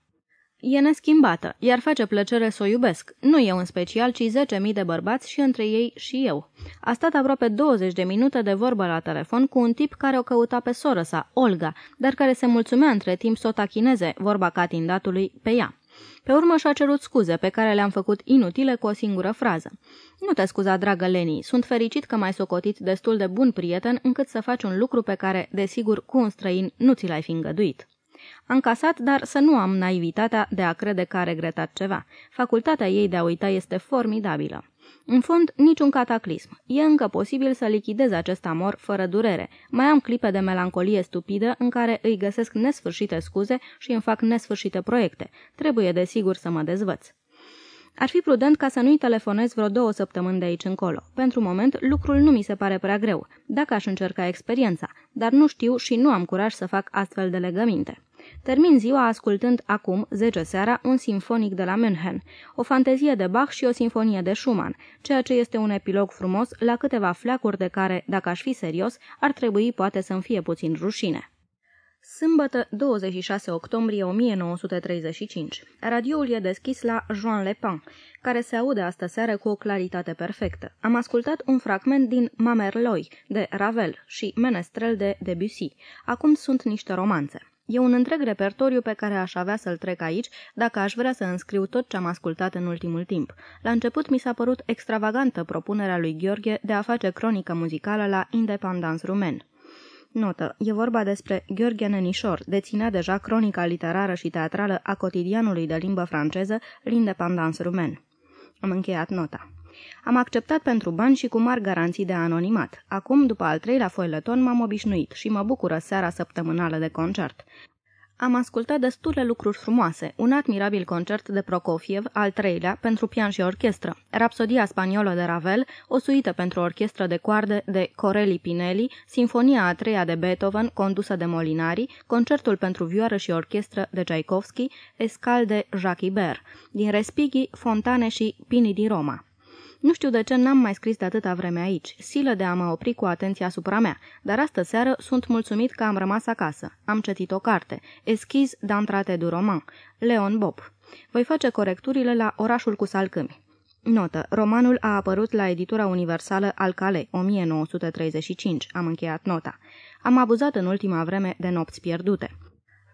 Speaker 1: E neschimbată, iar face plăcere să o iubesc. Nu eu în special, ci 10.000 de bărbați și între ei și eu. A stat aproape 20 de minute de vorbă la telefon cu un tip care o căuta pe soră sa, Olga, dar care se mulțumea între timp să o tachineze, vorba catindatului, pe ea. Pe urmă și-a cerut scuze pe care le-am făcut inutile cu o singură frază. Nu te scuza, dragă Leni, sunt fericit că m-ai socotit destul de bun prieten încât să faci un lucru pe care, desigur, cu un străin nu ți l-ai fi îngăduit. Am casat, dar să nu am naivitatea de a crede că a regretat ceva. Facultatea ei de a uita este formidabilă. În fond, niciun cataclism. E încă posibil să lichidez acest amor fără durere. Mai am clipe de melancolie stupidă în care îi găsesc nesfârșite scuze și îmi fac nesfârșite proiecte. Trebuie, desigur, să mă dezvăț. Ar fi prudent ca să nu-i telefonez vreo două săptămâni de aici încolo. Pentru moment, lucrul nu mi se pare prea greu, dacă aș încerca experiența, dar nu știu și nu am curaj să fac astfel de legăminte. Termin ziua ascultând acum, 10 seara, un simfonic de la München, o fantezie de Bach și o sinfonie de Schumann, ceea ce este un epilog frumos la câteva fleacuri de care, dacă aș fi serios, ar trebui poate să-mi fie puțin rușine. Sâmbătă, 26 octombrie 1935. Radioul e deschis la Jean Lepin, care se aude astă seară cu o claritate perfectă. Am ascultat un fragment din Mamerloi de Ravel și Menestrel de Debussy. Acum sunt niște romanțe. E un întreg repertoriu pe care aș avea să-l trec aici dacă aș vrea să înscriu tot ce am ascultat în ultimul timp. La început mi s-a părut extravagantă propunerea lui Gheorghe de a face cronică muzicală la Independence Rumen. Notă. E vorba despre Gheorghe Nenișor, deținea deja cronica literară și teatrală a cotidianului de limbă franceză, L'Independance Rumen. Am încheiat nota. Am acceptat pentru bani și cu mari garanții de anonimat. Acum, după al treilea foileton, m-am obișnuit și mă bucură seara săptămânală de concert. Am ascultat destule lucruri frumoase, un admirabil concert de Prokofiev, al treilea, pentru pian și orchestră, Rapsodia spaniolă de Ravel, o suită pentru orchestră de coarde de Corelli Pinelli, Sinfonia a treia de Beethoven, condusă de Molinari, concertul pentru vioară și orchestră de Tchaikovsky, Escal de Jacques Ibert, din Respighi, Fontane și Pini di Roma. Nu știu de ce n-am mai scris de atâta vreme aici, silă de a mă opri cu atenția asupra mea, dar astă seară sunt mulțumit că am rămas acasă. Am citit o carte, Eschiz d'Antrate du Roman, Leon Bob. Voi face corecturile la Orașul cu salcâmi. Notă. Romanul a apărut la editura universală Alcale, 1935. Am încheiat nota. Am abuzat în ultima vreme de nopți pierdute.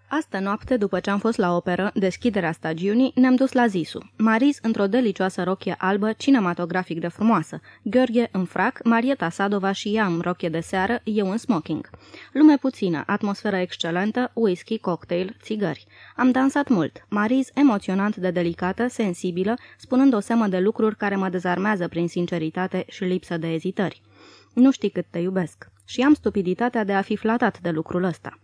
Speaker 1: Astă noapte, după ce am fost la operă, deschiderea stagiunii, ne-am dus la Zisu. Mariz într-o delicioasă rochie albă, cinematografic de frumoasă. Gheorghe în frac, Marieta Sadova și ea în rochie de seară, eu în smoking. Lume puțină, atmosferă excelentă, whisky, cocktail, țigări. Am dansat mult. Mariz emoționant de delicată, sensibilă, spunând o seamă de lucruri care mă dezarmează prin sinceritate și lipsă de ezitări. Nu știi cât te iubesc. Și am stupiditatea de a fi flatat de lucrul ăsta.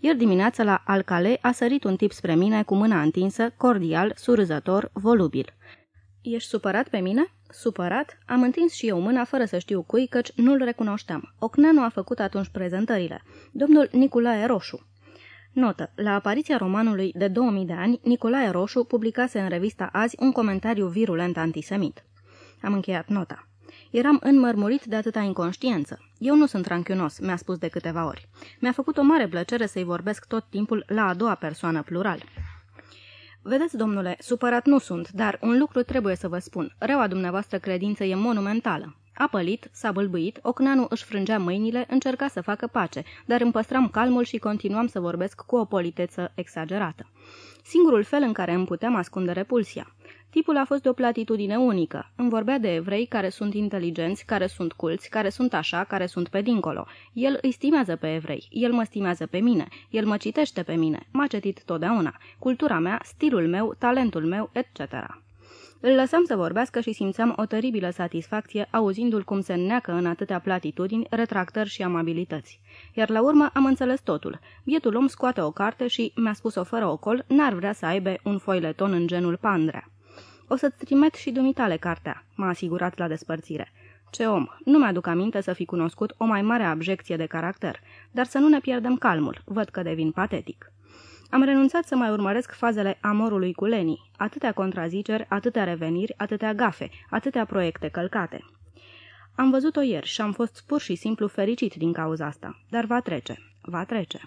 Speaker 1: Ieri dimineața la Alcale a sărit un tip spre mine cu mâna întinsă, cordial, surâzător, volubil. Ești supărat pe mine?" Supărat, am întins și eu mâna fără să știu cui, căci nu-l recunoșteam. Ocneanu a făcut atunci prezentările. Domnul Nicolae Roșu. Notă. La apariția romanului de 2000 de ani, Nicolae Roșu publicase în revista Azi un comentariu virulent antisemit. Am încheiat nota. Eram înmărmurit de atâta inconștiență. Eu nu sunt ranchiunos, mi-a spus de câteva ori. Mi-a făcut o mare plăcere să-i vorbesc tot timpul la a doua persoană plural. Vedeți, domnule, supărat nu sunt, dar un lucru trebuie să vă spun. Reaua dumneavoastră credință e monumentală. A pălit, s-a bâlbâit, Ocnanu își frângea mâinile, încerca să facă pace, dar îmi păstram calmul și continuam să vorbesc cu o politeță exagerată. Singurul fel în care îmi puteam ascunde repulsia. Tipul a fost de o platitudine unică. Îmi vorbea de evrei care sunt inteligenți, care sunt culți, care sunt așa, care sunt pe dincolo. El îi stimează pe evrei, el mă stimează pe mine, el mă citește pe mine, m-a citit totdeauna. Cultura mea, stilul meu, talentul meu, etc. Îl lăsam să vorbească și simțeam o teribilă satisfacție auzindu-l cum se neacă în atâtea platitudini, retractări și amabilități. Iar la urmă am înțeles totul. Bietul om scoate o carte și, mi-a spus-o fără ocol, n-ar vrea să aibă un foileton în genul Pandrea. O să-ți trimit și dumitale cartea," m-a asigurat la despărțire. Ce om! Nu mi-aduc aminte să fi cunoscut o mai mare abjecție de caracter, dar să nu ne pierdem calmul, văd că devin patetic. Am renunțat să mai urmăresc fazele amorului cu Leni, atâtea contraziceri, atâtea reveniri, atâtea gafe, atâtea proiecte călcate. Am văzut-o ieri și am fost pur și simplu fericit din cauza asta, dar va trece, va trece.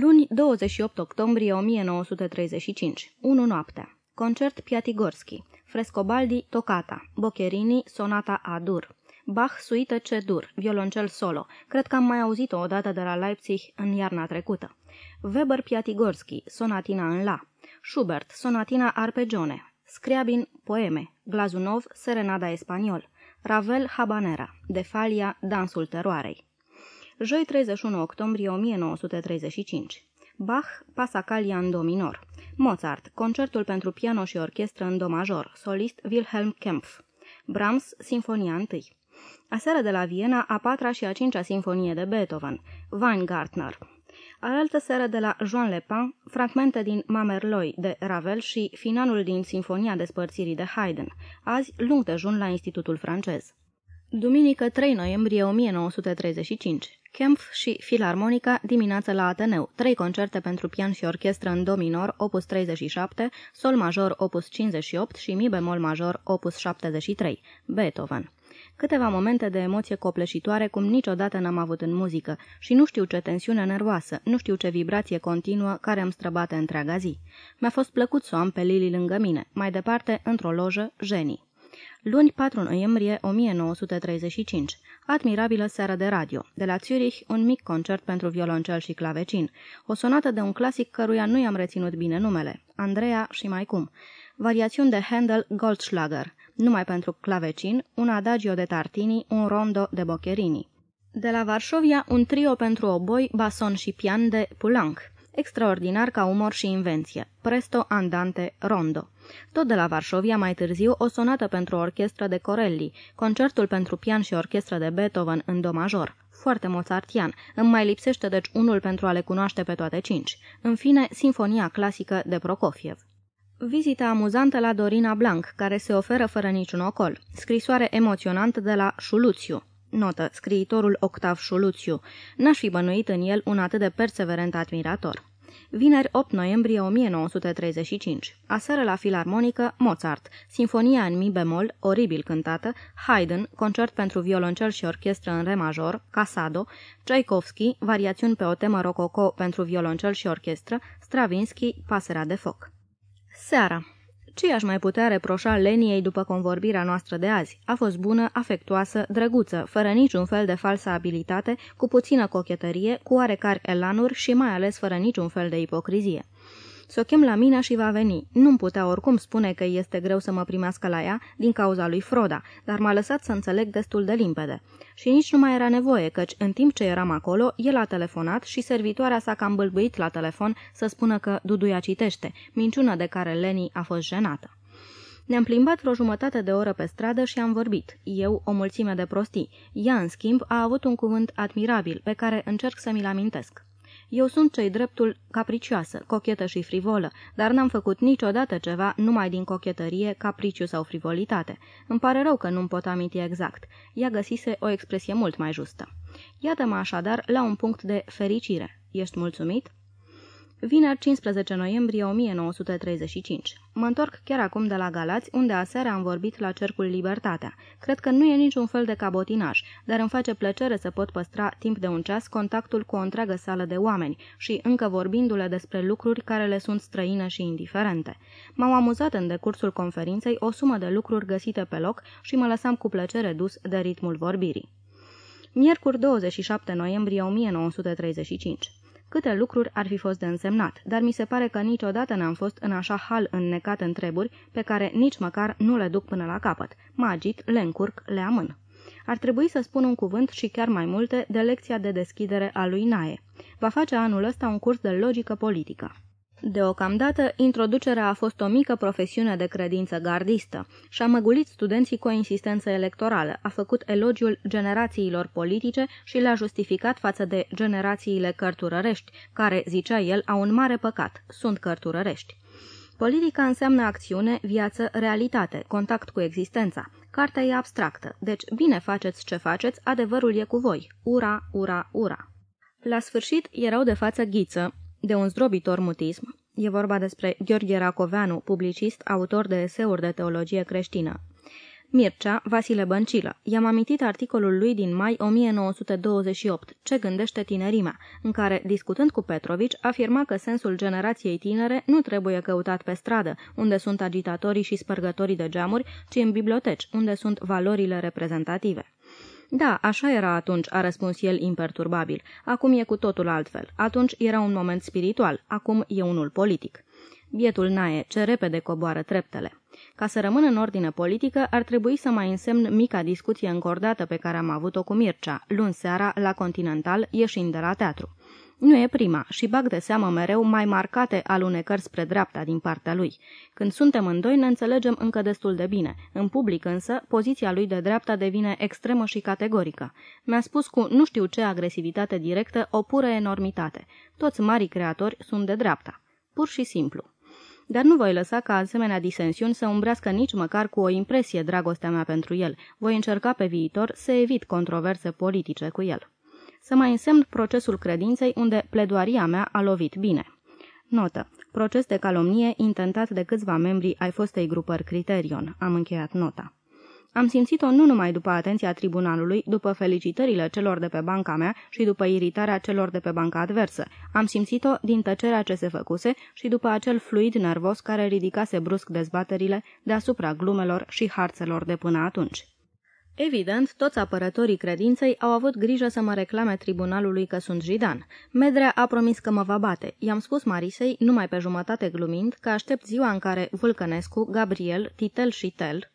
Speaker 1: Luni 28 octombrie 1935, 1 noaptea. Concert Piatigorski, Frescobaldi, Tocata, Boccherini, Sonata A-dur, Bach, suită C-dur, violoncel solo. Cred că am mai auzit-o odată de la Leipzig în iarna trecută. Weber Piatigorski, sonatina în la. Schubert, sonatina arpegione. Scriabin, poeme. Glazunov, serenada espaniol. Ravel, habanera. Defalia, dansul teroarei. Joi 31 octombrie 1935 Bach, Pasacalia în do minor. Mozart, concertul pentru piano și orchestră în do major, solist Wilhelm Kempf. Brahms, Sinfonia 1. Aseară de la Viena, a patra și a cincea sinfonie de Beethoven, Weingartner. Alaltă seară de la Jean Lepin, fragmente din Mamerloi de Ravel și finalul din Sinfonia despărțirii de Haydn, azi lung dejun la Institutul francez. Duminică 3 noiembrie 1935 Kempf și Filarmonica dimineață la Ateneu, trei concerte pentru pian și orchestră în do minor, opus 37, sol major, opus 58 și mi bemol major, opus 73, Beethoven. Câteva momente de emoție copleșitoare cum niciodată n-am avut în muzică și nu știu ce tensiune nervoasă, nu știu ce vibrație continuă care îmi străbate întreaga zi. Mi-a fost plăcut să o am pe Lili lângă mine, mai departe, într-o lojă, genii. Luni 4 noiembrie 1935. Admirabilă seară de radio. De la Zurich, un mic concert pentru violoncel și clavecin. O sonată de un clasic căruia nu i-am reținut bine numele. Andreea și mai cum. Variațiuni de Handel Goldschlager. Numai pentru clavecin, un adagio de Tartini, un rondo de Boccherini. De la Varșovia, un trio pentru oboi, bason și pian de Poulenc. Extraordinar ca umor și invenție. Presto andante rondo. Tot de la Varșovia, mai târziu, o sonată pentru orchestră de Corelli, concertul pentru pian și orchestră de Beethoven în do major, foarte mozartian, îmi mai lipsește deci unul pentru a le cunoaște pe toate cinci. În fine, Sinfonia clasică de Prokofiev. Vizita amuzantă la Dorina Blanc, care se oferă fără niciun ocol. Scrisoare emoționantă de la Șuluțiu. Notă, scriitorul Octav Șuluțiu. N-aș fi bănuit în el un atât de perseverent admirator. Vineri 8 noiembrie 1935. Aseară la filarmonică, Mozart, Sinfonia în mi bemol, oribil cântată, Haydn, concert pentru violoncel și orchestră în re major, Casado, Tchaikovsky, variațiuni pe o temă rococo pentru violoncel și orchestră, Stravinsky, Pasărea de foc. Seara ce aș mai putea reproșa Leniei după convorbirea noastră de azi? A fost bună, afectuoasă, drăguță, fără niciun fel de falsă abilitate, cu puțină cochetărie, cu oarecare elanuri și mai ales fără niciun fel de ipocrizie. Să o chem la mine și va veni. Nu-mi putea oricum spune că este greu să mă primească la ea din cauza lui Froda, dar m-a lăsat să înțeleg destul de limpede. Și nici nu mai era nevoie, căci în timp ce eram acolo, el a telefonat și servitoarea s-a cam bâlbâit la telefon să spună că Duduia citește, minciună de care Leni a fost jenată. Ne-am plimbat vreo jumătate de oră pe stradă și am vorbit. Eu, o mulțime de prostii. Ea, în schimb, a avut un cuvânt admirabil, pe care încerc să mi-l amintesc. Eu sunt cei dreptul capricioasă, cochetă și frivolă, dar n-am făcut niciodată ceva numai din cochetărie, capriciu sau frivolitate. Îmi pare rău că nu-mi pot aminti exact. Ea găsise o expresie mult mai justă. Iată-mă așadar la un punct de fericire. Ești mulțumit? Vineri 15 noiembrie 1935. Mă întorc chiar acum de la Galați, unde aseară am vorbit la Cercul Libertatea. Cred că nu e niciun fel de cabotinaj, dar îmi face plăcere să pot păstra timp de un ceas contactul cu o întreagă sală de oameni și încă vorbindu-le despre lucruri care le sunt străine și indiferente. M-au amuzat în decursul conferinței o sumă de lucruri găsite pe loc și mă lăsam cu plăcere dus de ritmul vorbirii. Miercuri 27 noiembrie 1935 Câte lucruri ar fi fost de însemnat, dar mi se pare că niciodată n-am fost în așa hal înnecat în treburi pe care nici măcar nu le duc până la capăt. Mă agit, le încurc, le amân. Ar trebui să spun un cuvânt și chiar mai multe de lecția de deschidere a lui Nae. Va face anul ăsta un curs de logică politică. Deocamdată, introducerea a fost o mică profesiune de credință gardistă și a măgulit studenții cu o insistență electorală, a făcut elogiul generațiilor politice și le-a justificat față de generațiile cărturărești, care, zicea el, au un mare păcat, sunt cărturărești. Politica înseamnă acțiune, viață, realitate, contact cu existența. Cartea e abstractă, deci bine faceți ce faceți, adevărul e cu voi. Ura, ura, ura. La sfârșit erau de față ghiță, de un zdrobitor mutism. E vorba despre Gheorghe Racoveanu, publicist, autor de eseuri de teologie creștină. Mircea, Vasile Băncilă. I-am amintit articolul lui din mai 1928, Ce gândește tinerimea, în care, discutând cu Petrovici, afirma că sensul generației tinere nu trebuie căutat pe stradă, unde sunt agitatorii și spărgătorii de geamuri, ci în biblioteci, unde sunt valorile reprezentative. Da, așa era atunci, a răspuns el imperturbabil. Acum e cu totul altfel. Atunci era un moment spiritual, acum e unul politic. Bietul Nae, ce repede coboară treptele. Ca să rămân în ordine politică, ar trebui să mai însemn mica discuție încordată pe care am avut-o cu Mircea, luni seara, la Continental, ieșind de la teatru. Nu e prima și bag de seamă mereu mai marcate alunecări spre dreapta din partea lui. Când suntem în doi, ne înțelegem încă destul de bine. În public însă, poziția lui de dreapta devine extremă și categorică. Mi-a spus cu nu știu ce agresivitate directă o pură enormitate. Toți marii creatori sunt de dreapta. Pur și simplu. Dar nu voi lăsa ca asemenea disensiuni să umbrească nici măcar cu o impresie dragostea mea pentru el. Voi încerca pe viitor să evit controverse politice cu el să mai însemn procesul credinței unde pledoaria mea a lovit bine. Notă. Proces de calomnie intentat de câțiva membri ai fostei grupări Criterion. Am încheiat nota. Am simțit-o nu numai după atenția tribunalului, după felicitările celor de pe banca mea și după iritarea celor de pe banca adversă. Am simțit-o din tăcerea ce se făcuse și după acel fluid nervos care ridicase brusc dezbaterile deasupra glumelor și harțelor de până atunci. Evident, toți apărătorii credinței au avut grijă să mă reclame tribunalului că sunt jidan. Medrea a promis că mă va bate. I-am spus Marisei, numai pe jumătate glumind, că aștept ziua în care Vulcănescu, Gabriel, Titel și Tel...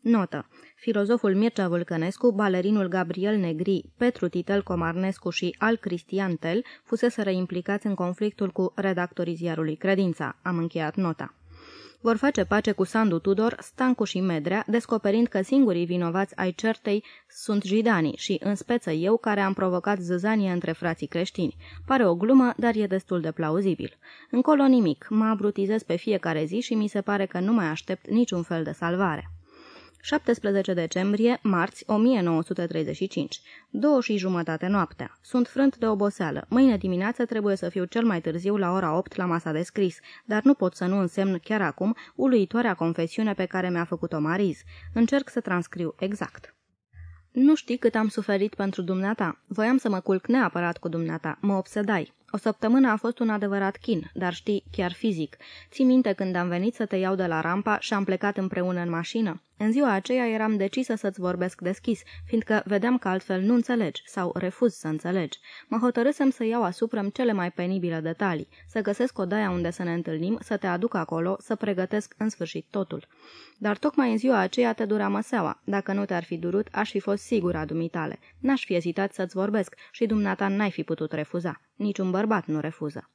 Speaker 1: Notă. Filozoful Mircea Vulcănescu, balerinul Gabriel Negri, Petru Titel Comarnescu și al Cristian Tel fuseseră implicați în conflictul cu redactorii ziarului Credința. Am încheiat nota. Vor face pace cu Sandu Tudor, Stancu și Medrea, descoperind că singurii vinovați ai certei sunt jidanii și, în speță eu, care am provocat zăzanie între frații creștini. Pare o glumă, dar e destul de plauzibil. Încolo nimic, mă abrutizez pe fiecare zi și mi se pare că nu mai aștept niciun fel de salvare. 17 decembrie, marți, 1935. Două și jumătate noaptea. Sunt frânt de oboseală. Mâine dimineață trebuie să fiu cel mai târziu la ora 8 la masa de scris, dar nu pot să nu însemn chiar acum uluitoarea confesiune pe care mi-a făcut-o Mariz. Încerc să transcriu exact. Nu știi cât am suferit pentru dumneata. Voiam să mă culc neapărat cu dumneata. Mă obsedai. O săptămână a fost un adevărat chin, dar știi, chiar fizic. Ții minte când am venit să te iau de la rampa și am plecat împreună în mașină? În ziua aceea eram decisă să-ți vorbesc deschis, fiindcă vedeam că altfel nu înțelegi sau refuz să înțelegi. Mă hotărâsem să iau asupra cele mai penibile detalii, să găsesc o daia unde să ne întâlnim, să te aduc acolo, să pregătesc în sfârșit totul. Dar tocmai în ziua aceea te dura măseaua. Dacă nu te-ar fi durut, aș fi fost sigura dumitale. N-aș fi ezitat să-ți vorbesc și dumneata n-ai fi putut refuza. Niciun bărbat nu refuză.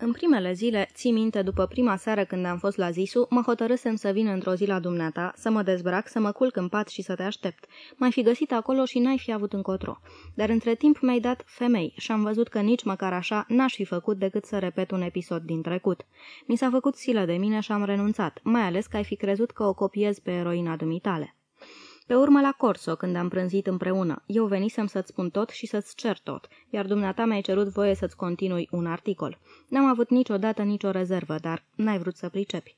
Speaker 1: În primele zile, ții minte, după prima seară când am fost la Zisu, mă hotărâsem să vin într-o zi la dumneata, să mă dezbrac, să mă culc în pat și să te aștept. M-ai fi găsit acolo și n-ai fi avut încotro. Dar între timp mi-ai dat femei și am văzut că nici măcar așa n-aș fi făcut decât să repet un episod din trecut. Mi s-a făcut silă de mine și am renunțat, mai ales că ai fi crezut că o copiez pe eroina dumitale. Pe urmă la Corso, când am prânzit împreună, eu venisem să-ți spun tot și să-ți cer tot, iar dumneata mi-ai cerut voie să-ți continui un articol. N-am avut niciodată nicio rezervă, dar n-ai vrut să pricepi.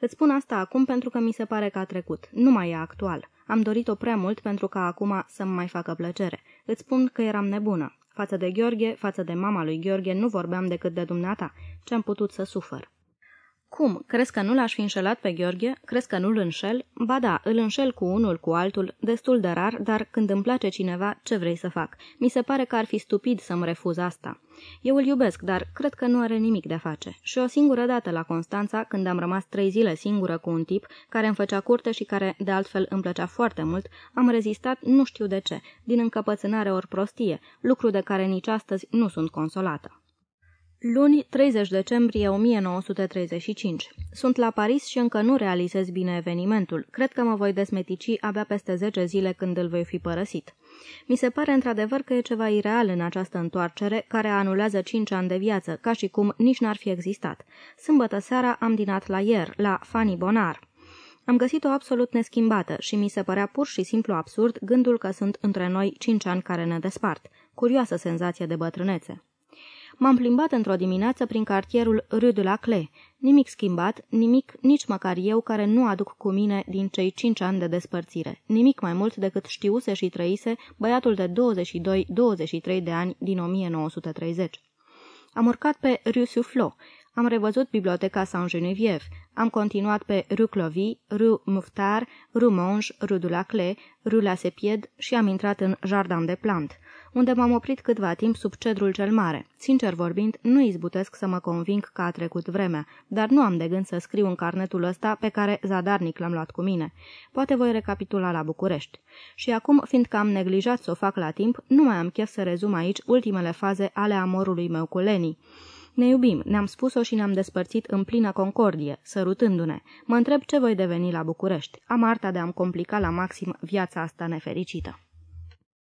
Speaker 1: Îți spun asta acum pentru că mi se pare că a trecut. Nu mai e actual. Am dorit-o prea mult pentru ca acum să-mi mai facă plăcere. Îți spun că eram nebună. Față de Gheorghe, față de mama lui Gheorghe, nu vorbeam decât de dumneata. Ce-am putut să sufăr. Cum? Crezi că nu l-aș fi înșelat pe Gheorghe? Crezi că nu-l înșel? Ba da, îl înșel cu unul, cu altul, destul de rar, dar când îmi place cineva, ce vrei să fac? Mi se pare că ar fi stupid să-mi refuz asta. Eu îl iubesc, dar cred că nu are nimic de a face. Și o singură dată la Constanța, când am rămas trei zile singură cu un tip care îmi făcea curte și care, de altfel, îmi plăcea foarte mult, am rezistat nu știu de ce, din încăpățânare ori prostie, lucru de care nici astăzi nu sunt consolată. Luni, 30 decembrie 1935. Sunt la Paris și încă nu realizez bine evenimentul. Cred că mă voi desmetici abia peste 10 zile când îl voi fi părăsit. Mi se pare într-adevăr că e ceva ireal în această întoarcere care anulează 5 ani de viață, ca și cum nici n-ar fi existat. Sâmbătă seara am dinat la ier, la Fanny Bonar. Am găsit-o absolut neschimbată și mi se părea pur și simplu absurd gândul că sunt între noi cinci ani care ne despart. Curioasă senzație de bătrânețe. M-am plimbat într-o dimineață prin cartierul Rue de la Clé. Nimic schimbat, nimic nici măcar eu care nu aduc cu mine din cei cinci ani de despărțire. Nimic mai mult decât știuse și trăise băiatul de 22-23 de ani din 1930. Am urcat pe Rue Soufflot, am revăzut biblioteca Saint-Geneviève, am continuat pe Rue Clovy, Rue Muftar, Rue Monge, Rue de la Clé, Rue la Sepied și am intrat în Jardin de Plantes unde m-am oprit câtva timp sub cedrul cel mare. Sincer vorbind, nu izbutesc să mă conving că a trecut vremea, dar nu am de gând să scriu în carnetul ăsta pe care zadarnic l-am luat cu mine. Poate voi recapitula la București. Și acum, fiindcă am neglijat să o fac la timp, nu mai am chef să rezum aici ultimele faze ale amorului meu cu Leni. Ne iubim, ne-am spus-o și ne-am despărțit în plină concordie, sărutându-ne. Mă întreb ce voi deveni la București. Am arta de a-mi complica la maxim viața asta nefericită.